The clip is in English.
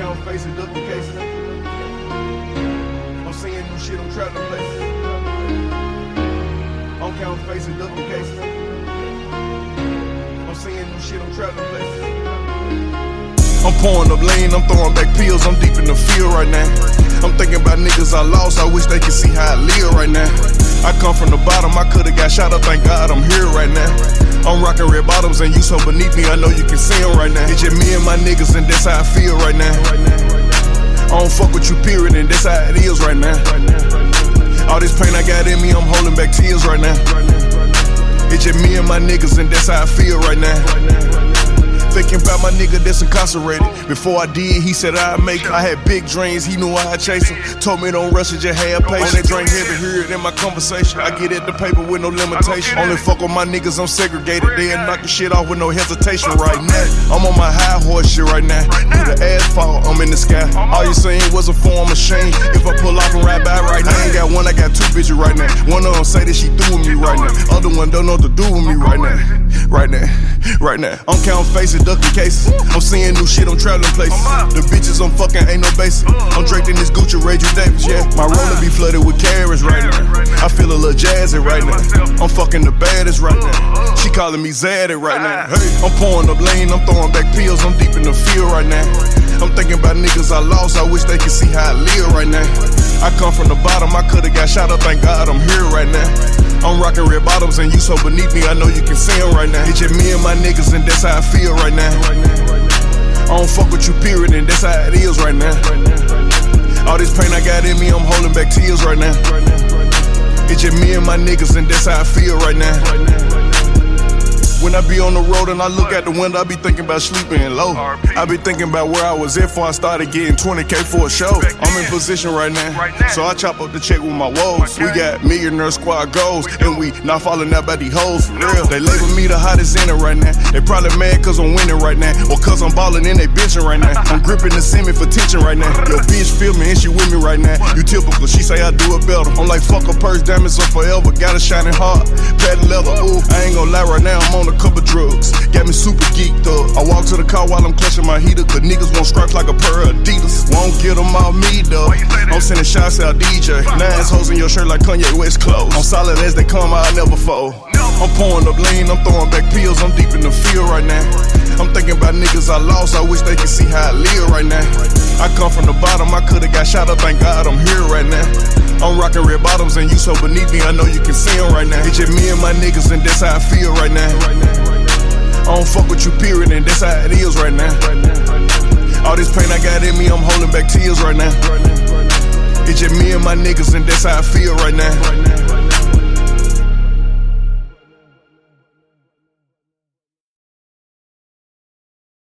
count faces, ducking cases. I'm seeing new shit, I'm traveling places. I'm counting faces, ducking cases. I'm seeing new shit, I'm traveling places. I'm pouring up lean, I'm throwing back pills, I'm deep in the field right now. I'm thinking about niggas I lost, I wish they could see how I live right now. I come from the bottom, I could've got shot up, thank God I'm here right now. I'm rocking red bottoms and you so beneath me, I know you can see them right now. It's just me and my niggas and that's how I feel right now. I don't fuck with you, period, and that's how it is right now. All this pain I got in me, I'm holding back tears right now. It's just me and my niggas and that's how I feel right now. My nigga that's incarcerated. Before I did, he said I'd make it. I had big dreams, he knew I'd chase him. Told me don't rush it, just have patience. On that drink heavy, hear it in my conversation. I get at the paper with no limitation. Only fuck with my niggas, I'm segregated. They ain't the shit off with no hesitation right now. I'm on my high horse shit right now. Through the asphalt, I'm in the sky. All you seen was a form of shame. If I pull off and ride by right now, I ain't got one, I got two bitches right now. One of them say that she through with me right now. Other one don't know what to do with me right now. Right now, right now. I'm counting faces, ducking cases. I'm seeing new shit, I'm traveling places. The bitches I'm fucking ain't no basic. I'm draped in this Gucci Ray J Davis, yeah. My roller be flooded with carats right now. I feel a little jazzy right now. I'm fucking the baddest right now. She calling me Zaddy right now. Hey, I'm pouring up lean, I'm throwing back pills, I'm deep in the field right now. I'm thinking about niggas I lost, I wish they could see how I live right now. I come from the bottom, I could've got shot up, thank God I'm here right now. I'm rocking red bottoms and you so beneath me, I know you can see them right now. It's just me and my niggas and that's how I feel right now. I don't fuck with you, period, and that's how it is right now. All this pain I got in me, I'm holding back tears right now. It's just me and my niggas and that's how I feel right now. When I be on the road and I look at the window, I be thinking about sleeping low. I be thinking about where I was at before I started getting 20k for a show. I'm in position right now, so I chop up the check with my woes. We got millionaire squad goals, and we not falling out by these hoes for real. They label me the hottest in it right now. They probably mad cause I'm winning right now, or cause I'm balling and they bitching right now. I'm gripping the semi for tension right now. Yo, bitch feel me and she with me right now. You typical, she say I do it better. I'm like, fuck a purse, diamonds up forever. Got a shining heart, patent leather. Ooh, I ain't gonna lie right now, me super geeked up. I walk to the car while I'm clutching my heater, cause niggas want scraps like a pair of Adidas. Won't get them all me though. I'm sending shots out DJ. Nine hoes in your shirt like Kanye West clothes. I'm solid as they come, I never fold. I'm pouring up lean, I'm throwing back pills, I'm deep in the field right now. I'm thinking about niggas I lost, I wish they could see how I live right now. I come from the bottom, I could've got shot up, thank God I'm here right now. I'm rocking red bottoms and you so beneath me, I know you can see them right now. It's just me and my niggas and that's how I feel right now. Don't fuck with you, period, and that's how it is right now. All this pain I got in me, I'm holding back tears right now. It's just me and my niggas and that's how I feel right now.